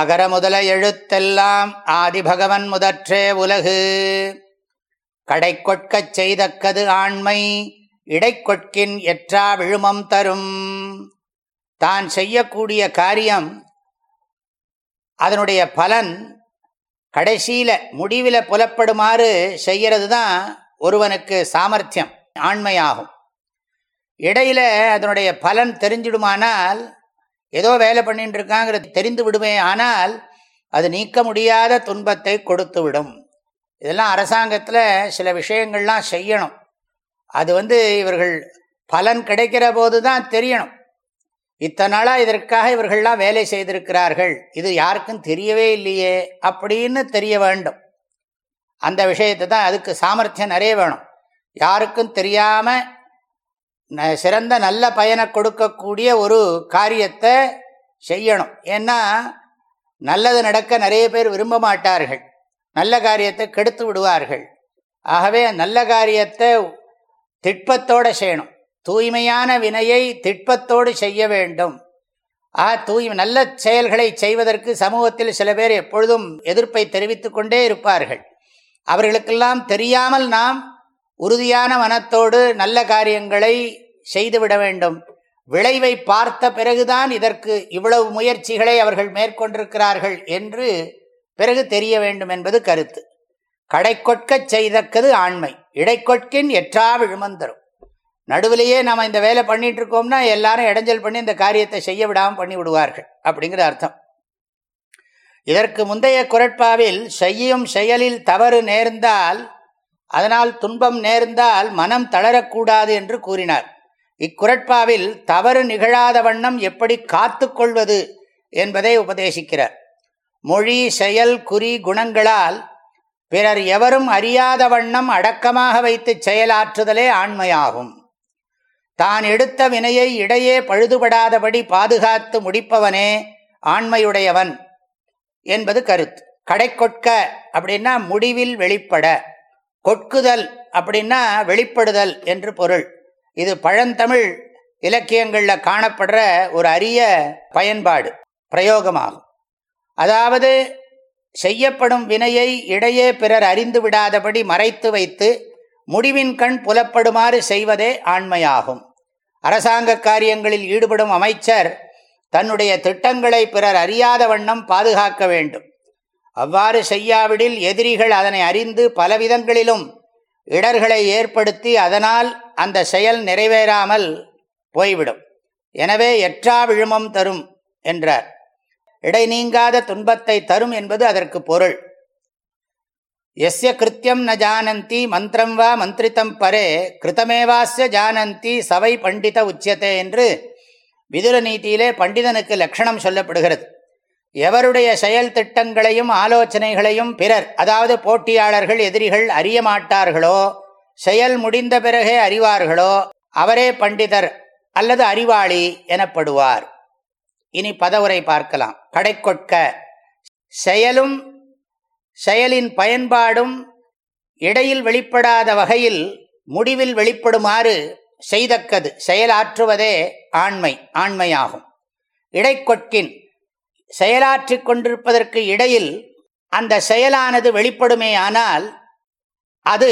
அகர முதல எழுத்தெல்லாம் ஆதிபகவன் முதற்றே உலகு. கடை கொட்கச் செய்தக்கது ஆண்மை இடைக்கொட்கின் எற்றா விழுமம் தரும். தான் செய்யக்கூடிய காரியம் அதனுடைய பலன் கடைசியில் முடிவில் புலப்படுமாறு செய்கிறது தான் ஒருவனுக்கு சாமர்த்தியம் ஆண்மையாகும். இடையில அதனுடைய பலன் தெரிஞ்சிடுமானால் ஏதோ வேலை பண்ணிட்டு இருக்காங்கிறது தெரிந்து விடுமே ஆனால் அது நீக்க முடியாத துன்பத்தை கொடுத்து விடும் இதெல்லாம் அரசாங்கத்தில் சில விஷயங்கள்லாம் செய்யணும். அது வந்து இவர்கள் பலன் கிடைக்கிற போது தான் தெரியணும். இத்தனை நாளாக இதற்காக இவர்கள்லாம் வேலை செய்திருக்கிறார்கள். இது யாருக்கும் தெரியவே இல்லையே அப்படின்னு தெரிய வேண்டும். அந்த விஷயத்தை தான் அதுக்கு சாமர்த்தியம் நிறைய வேணும். யாருக்கும் தெரியாமல் சிறந்த நல்ல பயனை கொடுக்கக்கூடிய ஒரு காரியத்தை செய்யணும். ஏன்னா நல்லது நடக்க நிறைய பேர் விரும்ப மாட்டார்கள். நல்ல காரியத்தை கெடுத்து விடுவார்கள். ஆகவே நல்ல காரியத்தை திட்பத்தோடு செய்யணும். தூய்மையான வினையை திட்பத்தோடு செய்ய வேண்டும். ஆ தூய்மை நல்ல செயல்களை செய்வதற்கு சமூகத்தில் சில பேர் எப்பொழுதும் எதிர்ப்பை தெரிவித்து கொண்டே இருப்பார்கள். அவர்களுக்கெல்லாம் தெரியாமல் நாம் உறுதியான மனத்தோடு நல்ல காரியங்களை செய்துவிட வேண்டும். விளைவை பார்த்த பிறகுதான் இதற்கு இவ்வளவு முயற்சிகளை அவர்கள் மேற்கொண்டிருக்கிறார்கள் என்று பிறகு தெரிய வேண்டும் என்பது கருத்து. கடைக்கொட்கச் செய்தக்கது ஆண்மை. இடைக்கொட்கின் எற்றா விழுமந்தரும். நடுவிலேயே நாம் இந்த வேலை பண்ணிட்டு இருக்கோம்னா எல்லாரும் இடைஞ்சல் பண்ணி இந்த காரியத்தை செய்ய விடாமல் பண்ணி விடுவார்கள் அப்படிங்கிற அர்த்தம். இதற்கு முந்தைய குரட்பாவில் செய்யும் செயலில் தவறு நேர்ந்தால் அதனால் துன்பம் நேர்ந்தால் மனம் தளரக்கூடாது என்று கூறினார். இக்குரட்பாவில் தவறு நிகழாத வண்ணம் எப்படி காத்து கொள்வது என்பதை உபதேசிக்கிறார். மொழி செயல் குறி குணங்களால் பிறர் எவரும் அறியாத வண்ணம் அடக்கமாக வைத்து செயலாற்றுதலே ஆண்மையாகும். தான் எடுத்த வினையை இடையே பழுதுபடாதபடி பாதுகாத்து முடிப்பவனே ஆண்மையுடையவன் என்பது கருத்து. கடை கொட்க அப்படின்னா முடிவில் வெளிப்பட. கொட்குதல் அப்படின்னா வெளிப்படுதல் என்று பொருள். இது பழந்தமிழ் இலக்கியங்களில் காணப்படுற ஒரு அரிய பயன்பாடு பிரயோகமாகும். அதாவது செய்யப்படும் வினையை இடையே பிறர் அறிந்து விடாதபடி மறைத்து வைத்து முடிவின் கண் புலப்படுமாறு செய்வதே ஆண்மையாகும். அரசாங்க காரியங்களில் ஈடுபடும் அமைச்சர் தன்னுடைய திட்டங்களை பிறர் அறியாத வண்ணம் பாதுகாக்க வேண்டும். அவ்வாறு செய்யாவிடில் எதிரிகள் அதனை அறிந்து பலவிதங்களிலும் இடர்களை ஏற்படுத்தி அதனால் அந்த செயல் நிறைவேறாமல் போய்விடும். எனவே எற்றா விழுமம் தரும் என்றார். இடை நீங்காத துன்பத்தை தரும் என்பது அதற்கு பொருள். எஸ்ய கிருத்தியம் ந ஜானந்தி மந்திரம் வா மந்திரித்தம் பரே கிருத்தமேவாஸ்ய ஜானந்தி சவை பண்டித உச்சியத்தை என்று விதுர நீதியிலே பண்டிதனுக்கு லட்சணம் சொல்லப்படுகிறது. எவருடைய செயல் திட்டங்களையும் ஆலோசனைகளையும் பிறர் அதாவது போட்டியாளர்கள் எதிரிகள் அறிய மாட்டார்களோ செயல் முடிந்த பிறகே அறிவார்களோ அவரே பண்டிதர் அல்லது அறிவாளி எனப்படுவார். இனி பதவுரை பார்க்கலாம். கடைக்கொட்க செயலும் செயலின் பயன்பாடும் இடையில் வெளிப்படாத வகையில் முடிவில் வெளிப்படுமாறு செய்தக்கது. செயலாற்றுவதே ஆண்மை ஆண்மையாகும். இடைக்கொட்கின் செயலாற்றி கொண்டிருப்பதற்கு இடையில் அந்த செயலானது வெளிப்படுமே ஆனால் அது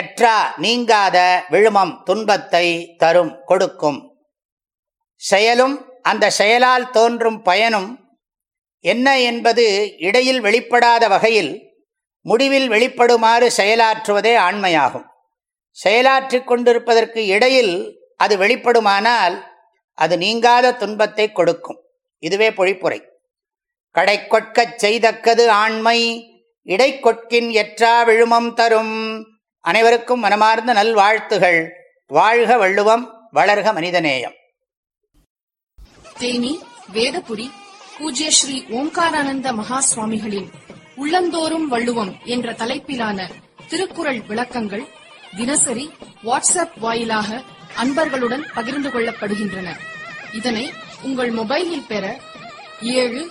எற்றா நீங்காத விழுமம் துன்பத்தை தரும் கொடுக்கும். செயலும் அந்த செயலால் தோன்றும் பயனும் என்ன என்பது இடையில் வெளிப்படாத வகையில் முடிவில் வெளிப்படுமாறு செயலாற்றுவதே ஆண்மையாகும். செயலாற்றி கொண்டிருப்பதற்கு இடையில் அது வெளிப்படுமானால் அது நீங்காத துன்பத்தை கொடுக்கும். இதுவே பொழிப்புரை. கடை கொட்கச் செய்தக்கது ஆண்மை இடை கொட்கின் எற்றா விழுமம் தரும். அனைவருக்கும் மனமார்ந்த நல்வாழ்த்துகள். வாழ்க வள்ளுவம் வளர்க மனிதநேயம். தேனி வேதபுரி பூஜ்ய ஸ்ரீ ஓம்காரானந்த மகா சுவாமிகளின் உள்ளந்தோறும் வள்ளுவம் என்ற தலைப்பிலான திருக்குறள் விளக்கங்கள் தினசரி வாட்ஸ்அப் வாயிலாக அன்பர்களுடன் பகிர்ந்து கொள்ளப்படுகின்றன. இதனை உங்கள் மொபைலில் பெற ஏழு